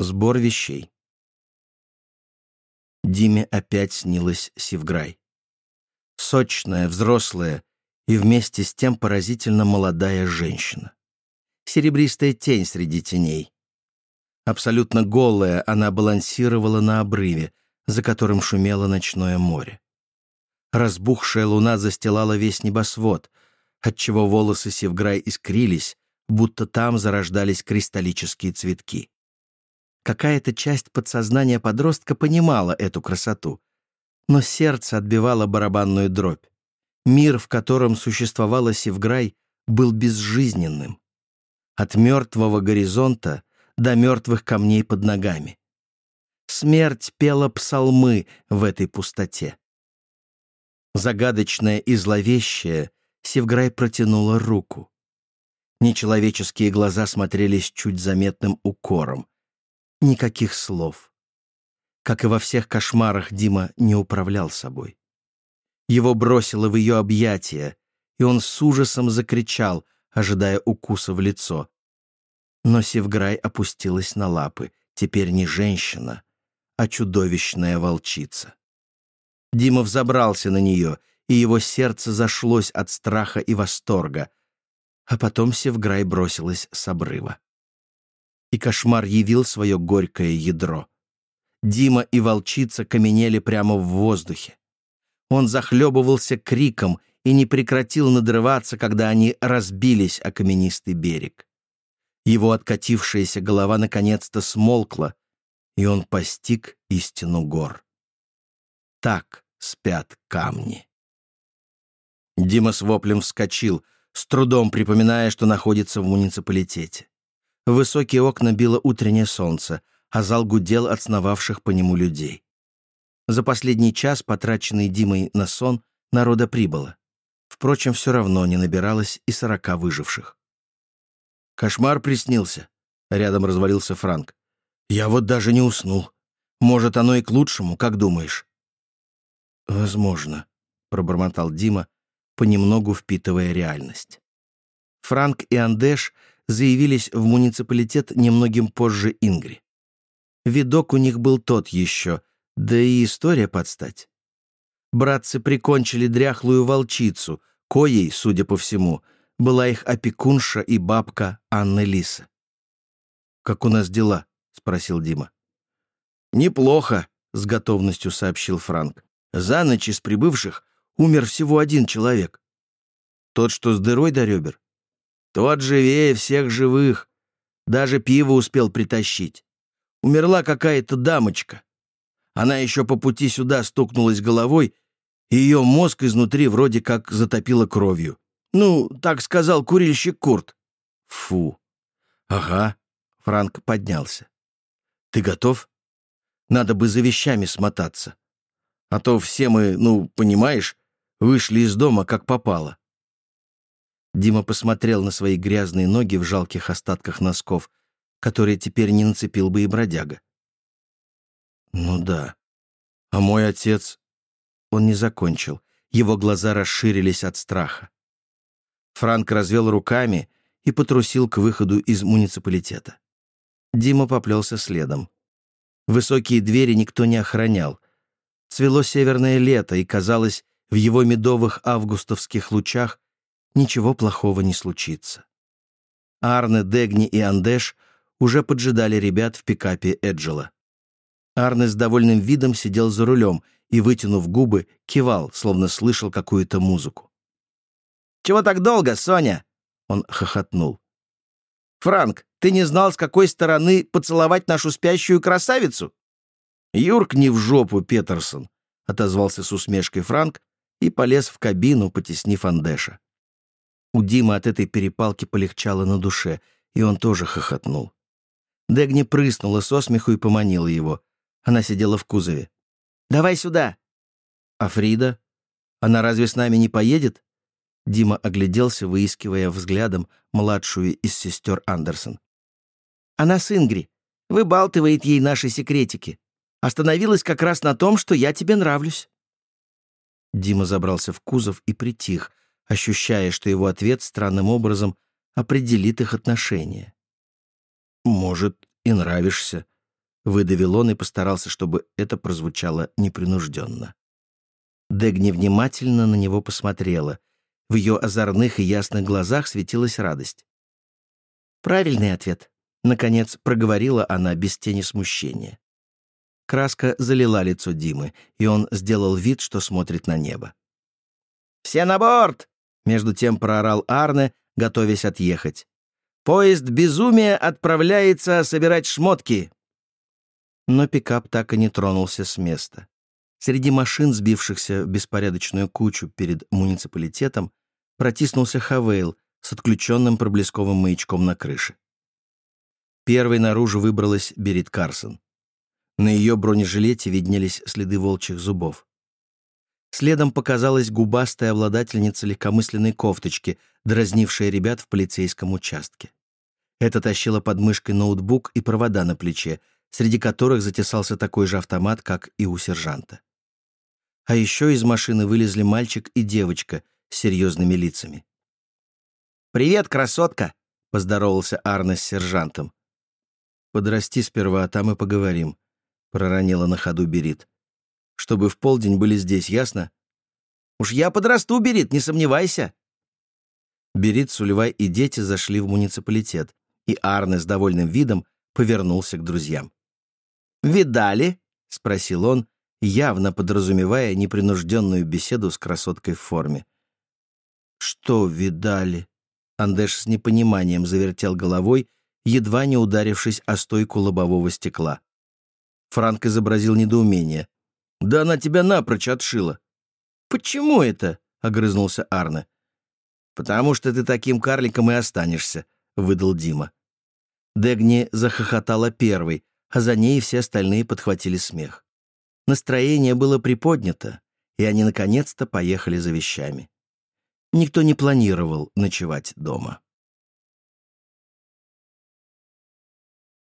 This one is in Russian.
Сбор вещей. Диме опять снилась Севграй. Сочная, взрослая и вместе с тем поразительно молодая женщина. Серебристая тень среди теней. Абсолютно голая, она балансировала на обрыве, за которым шумело ночное море. Разбухшая луна застилала весь небосвод, отчего волосы Севграй искрились, будто там зарождались кристаллические цветки. Какая-то часть подсознания подростка понимала эту красоту, но сердце отбивало барабанную дробь. Мир, в котором существовала Севграй, был безжизненным. От мертвого горизонта до мертвых камней под ногами. Смерть пела псалмы в этой пустоте. Загадочная и зловещая, Севграй протянула руку. Нечеловеческие глаза смотрелись чуть заметным укором. Никаких слов. Как и во всех кошмарах, Дима не управлял собой. Его бросило в ее объятия, и он с ужасом закричал, ожидая укуса в лицо. Но Севграй опустилась на лапы, теперь не женщина, а чудовищная волчица. Дима взобрался на нее, и его сердце зашлось от страха и восторга, а потом Севграй бросилась с обрыва. И кошмар явил свое горькое ядро. Дима и волчица каменели прямо в воздухе. Он захлебывался криком и не прекратил надрываться, когда они разбились о каменистый берег. Его откатившаяся голова наконец-то смолкла, и он постиг истину гор. Так спят камни. Дима с воплем вскочил — с трудом припоминая, что находится в муниципалитете. В высокие окна било утреннее солнце, а зал гудел от сновавших по нему людей. За последний час, потраченный Димой на сон, народа прибыло. Впрочем, все равно не набиралось и сорока выживших. «Кошмар приснился», — рядом развалился Франк. «Я вот даже не уснул. Может, оно и к лучшему, как думаешь?» «Возможно», — пробормотал Дима, понемногу впитывая реальность. Франк и Андеш заявились в муниципалитет немногим позже Ингри. Видок у них был тот еще, да и история подстать. Братцы прикончили дряхлую волчицу, коей, судя по всему, была их опекунша и бабка Анна Лиса. «Как у нас дела?» — спросил Дима. «Неплохо», — с готовностью сообщил Франк. «За ночь из прибывших умер всего один человек. Тот, что с дырой до ребер. Тот живее всех живых. Даже пиво успел притащить. Умерла какая-то дамочка. Она еще по пути сюда стукнулась головой, и ее мозг изнутри вроде как затопило кровью. Ну, так сказал курильщик Курт. Фу. Ага. Франк поднялся. Ты готов? Надо бы за вещами смотаться. А то все мы, ну, понимаешь, Вышли из дома, как попало. Дима посмотрел на свои грязные ноги в жалких остатках носков, которые теперь не нацепил бы и бродяга. «Ну да. А мой отец...» Он не закончил. Его глаза расширились от страха. Франк развел руками и потрусил к выходу из муниципалитета. Дима поплелся следом. Высокие двери никто не охранял. Цвело северное лето, и, казалось, в его медовых августовских лучах ничего плохого не случится. Арне, Дегни и Андеш уже поджидали ребят в пикапе Эджела. Арне с довольным видом сидел за рулем и, вытянув губы, кивал, словно слышал какую-то музыку. «Чего так долго, Соня?» — он хохотнул. «Франк, ты не знал, с какой стороны поцеловать нашу спящую красавицу?» «Юрк не в жопу, Петерсон», — отозвался с усмешкой Франк и полез в кабину, потеснив Андеша. У Димы от этой перепалки полегчало на душе, и он тоже хохотнул. Дегни прыснула со смеху и поманила его. Она сидела в кузове. «Давай сюда!» «А Фрида? Она разве с нами не поедет?» Дима огляделся, выискивая взглядом младшую из сестер Андерсон. «Она с Ингри. Выбалтывает ей наши секретики. Остановилась как раз на том, что я тебе нравлюсь». Дима забрался в кузов и притих, ощущая, что его ответ странным образом определит их отношения. «Может, и нравишься», Выдавил он и постарался, чтобы это прозвучало непринужденно. Дегни внимательно на него посмотрела. В ее озорных и ясных глазах светилась радость. «Правильный ответ», — наконец проговорила она без тени смущения. Краска залила лицо Димы, и он сделал вид, что смотрит на небо. «Все на борт!» — между тем проорал Арне, готовясь отъехать. «Поезд безумия отправляется собирать шмотки!» Но пикап так и не тронулся с места. Среди машин, сбившихся в беспорядочную кучу перед муниципалитетом, протиснулся Хавейл с отключенным проблесковым маячком на крыше. Первой наружу выбралась Берит Карсон. На ее бронежилете виднелись следы волчьих зубов. Следом показалась губастая обладательница легкомысленной кофточки, дразнившая ребят в полицейском участке. Это тащила под мышкой ноутбук и провода на плече, среди которых затесался такой же автомат, как и у сержанта. А еще из машины вылезли мальчик и девочка с серьезными лицами. «Привет, красотка!» — поздоровался Арне с сержантом. «Подрасти сперва, а там и поговорим», — проронила на ходу Берит. «Чтобы в полдень были здесь, ясно?» «Уж я подрасту, Берит, не сомневайся!» Берит, Сулевай и дети зашли в муниципалитет, и Арне с довольным видом повернулся к друзьям. «Видали?» — спросил он, явно подразумевая непринужденную беседу с красоткой в форме. «Что видали?» Андеш с непониманием завертел головой, едва не ударившись о стойку лобового стекла. Франк изобразил недоумение. «Да она тебя напрочь отшила». «Почему это?» — огрызнулся Арне. «Потому что ты таким карликом и останешься», — выдал Дима. Дегни захохотала первой, а за ней все остальные подхватили смех. Настроение было приподнято, и они наконец-то поехали за вещами. Никто не планировал ночевать дома.